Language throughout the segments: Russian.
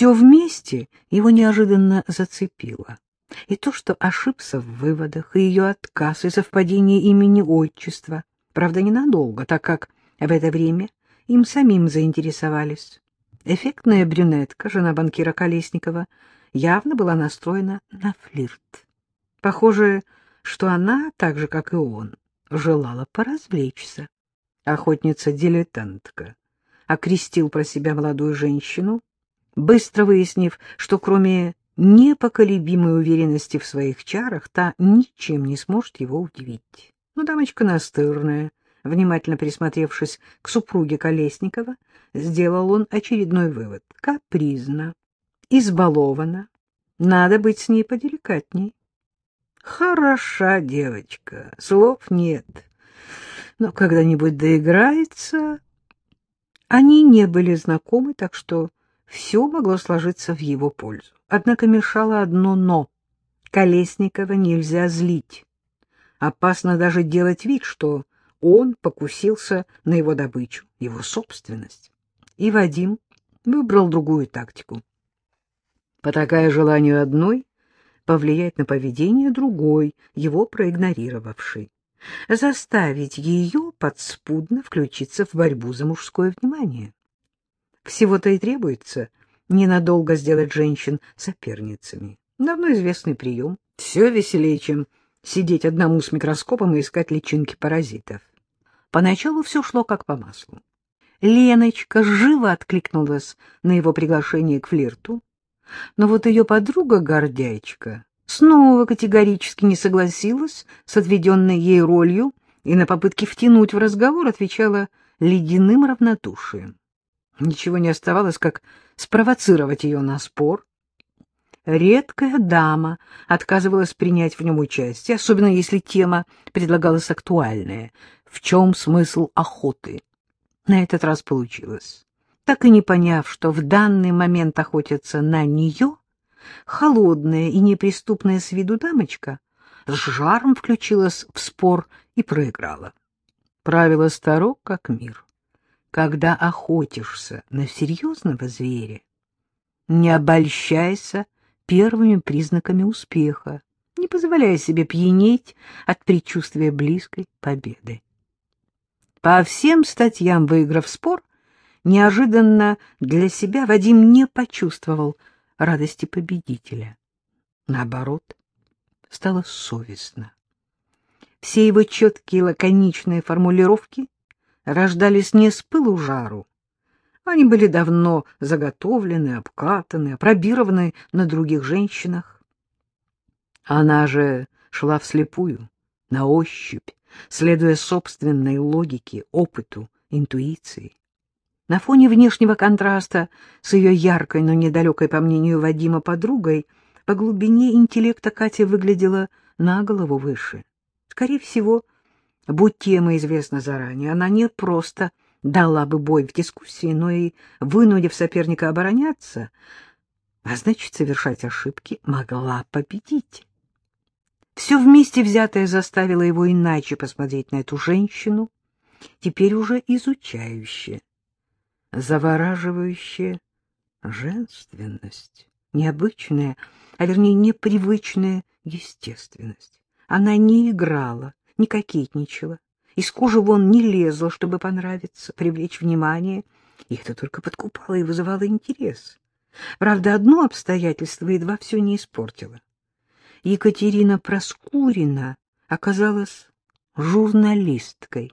Все вместе его неожиданно зацепило. И то, что ошибся в выводах, и ее отказ, и совпадение имени отчества. Правда, ненадолго, так как в это время им самим заинтересовались. Эффектная брюнетка, жена банкира Колесникова, явно была настроена на флирт. Похоже, что она, так же, как и он, желала поразвлечься. Охотница-дилетантка окрестил про себя молодую женщину, быстро выяснив, что кроме непоколебимой уверенности в своих чарах, та ничем не сможет его удивить. Но дамочка настырная, внимательно присмотревшись к супруге Колесникова, сделал он очередной вывод. Капризна, избалована, надо быть с ней поделикатней. Хороша девочка, слов нет. Но когда-нибудь доиграется... Они не были знакомы, так что все могло сложиться в его пользу. Однако мешало одно «но». Колесникова нельзя злить. Опасно даже делать вид, что он покусился на его добычу, его собственность. И Вадим выбрал другую тактику. Потакая желанию одной, повлиять на поведение другой, его проигнорировавшей. Заставить ее подспудно включиться в борьбу за мужское внимание. Всего-то и требуется ненадолго сделать женщин соперницами. Давно известный прием. Все веселее, чем сидеть одному с микроскопом и искать личинки паразитов. Поначалу все шло как по маслу. Леночка живо откликнулась на его приглашение к флирту, но вот ее подруга-гордячка снова категорически не согласилась с отведенной ей ролью и на попытки втянуть в разговор отвечала ледяным равнодушием. Ничего не оставалось, как спровоцировать ее на спор. Редкая дама отказывалась принять в нем участие, особенно если тема предлагалась актуальная. В чем смысл охоты? На этот раз получилось так и не поняв, что в данный момент охотятся на нее, холодная и неприступная с виду дамочка с жаром включилась в спор и проиграла. Правило старо, как мир. Когда охотишься на серьезного зверя, не обольщайся первыми признаками успеха, не позволяя себе пьянеть от предчувствия близкой победы. По всем статьям, выиграв спор, Неожиданно для себя Вадим не почувствовал радости победителя. Наоборот, стало совестно. Все его четкие лаконичные формулировки рождались не с пылу жару. Они были давно заготовлены, обкатаны, опробированы на других женщинах. Она же шла вслепую, на ощупь, следуя собственной логике, опыту, интуиции. На фоне внешнего контраста с ее яркой, но недалекой, по мнению Вадима, подругой, по глубине интеллекта Катя выглядела на голову выше. Скорее всего, будь тема известна заранее, она не просто дала бы бой в дискуссии, но и, вынудив соперника обороняться, а значит, совершать ошибки, могла победить. Все вместе взятое заставило его иначе посмотреть на эту женщину, теперь уже изучающее завораживающая женственность, необычная, а вернее непривычная естественность. Она не играла, не кокетничала, из кожи вон не лезла, чтобы понравиться, привлечь внимание, и это только подкупало и вызывало интерес. Правда, одно обстоятельство едва все не испортило. Екатерина Проскурина оказалась журналисткой,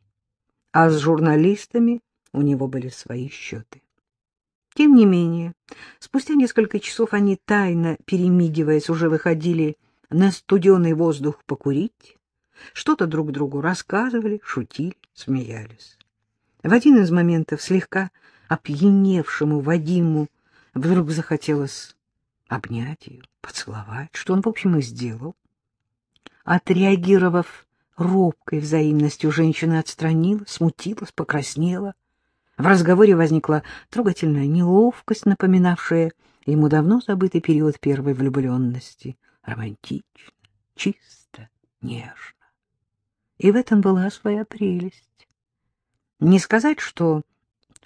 а с журналистами у него были свои счеты. Тем не менее, спустя несколько часов они, тайно перемигиваясь, уже выходили на студеный воздух покурить, что-то друг другу рассказывали, шутили, смеялись. В один из моментов слегка опьяневшему Вадиму вдруг захотелось обнять ее, поцеловать, что он, в общем, и сделал. Отреагировав робкой взаимностью, женщина отстранилась, смутилась, покраснела — в разговоре возникла трогательная неловкость, напоминавшая ему давно забытый период первой влюбленности. Романтично, чисто, нежно. И в этом была своя прелесть. Не сказать, что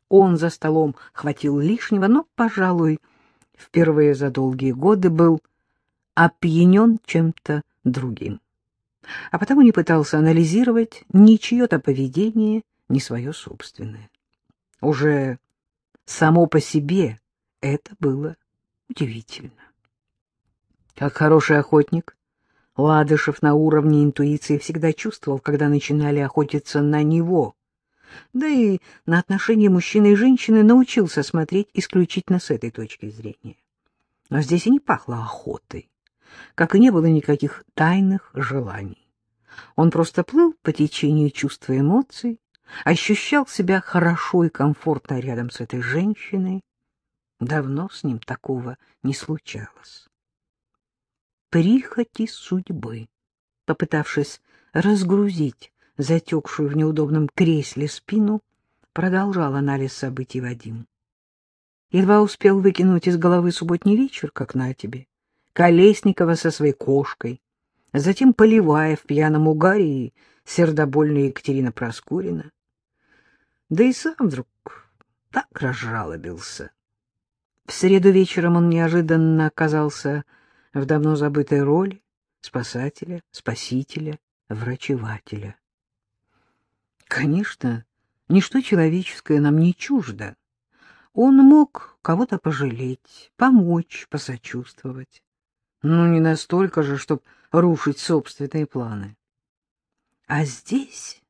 он за столом хватил лишнего, но, пожалуй, впервые за долгие годы был опьянен чем-то другим, а потому не пытался анализировать ни чье-то поведение, ни свое собственное. Уже само по себе это было удивительно. Как хороший охотник, Ладышев на уровне интуиции всегда чувствовал, когда начинали охотиться на него. Да и на отношения мужчины и женщины научился смотреть исключительно с этой точки зрения. Но здесь и не пахло охотой, как и не было никаких тайных желаний. Он просто плыл по течению чувств и эмоций, ощущал себя хорошо и комфортно рядом с этой женщиной. Давно с ним такого не случалось прихоти судьбы. Попытавшись разгрузить затекшую в неудобном кресле спину, продолжал анализ событий Вадим. Едва успел выкинуть из головы субботний вечер, как на тебе, Колесникова со своей кошкой, затем Поливая в пьяном угаре и сердобольная Екатерина Проскурина. Да и сам вдруг так разжалобился. В среду вечером он неожиданно оказался в давно забытой роли спасателя, спасителя, врачевателя. Конечно, ничто человеческое нам не чуждо. Он мог кого-то пожалеть, помочь, посочувствовать. Но не настолько же, чтобы рушить собственные планы. А здесь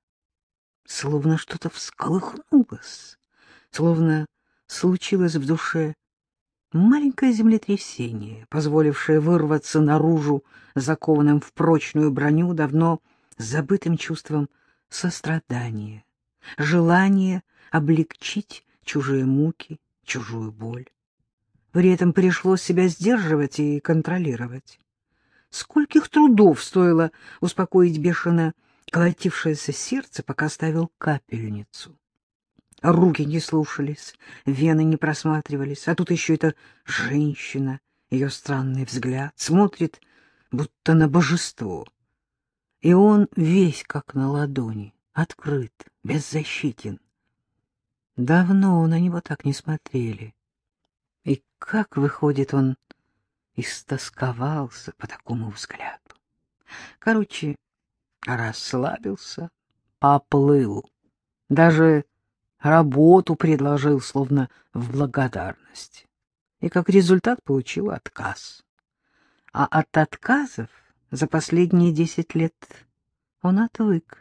словно что-то всколыхнулось, словно случилось в душе Маленькое землетрясение, позволившее вырваться наружу закованным в прочную броню давно забытым чувством сострадания, желание облегчить чужие муки, чужую боль. При этом пришлось себя сдерживать и контролировать. Скольких трудов стоило успокоить бешено колотившееся сердце, пока ставил капельницу. Руки не слушались, вены не просматривались, а тут еще эта женщина, ее странный взгляд, смотрит, будто на божество. И он весь как на ладони, открыт, беззащитен. Давно на него так не смотрели. И как, выходит, он истосковался по такому взгляду. Короче, расслабился, поплыл. Даже работу предложил, словно в благодарность. И как результат получил отказ. А от отказов за последние десять лет он отвык.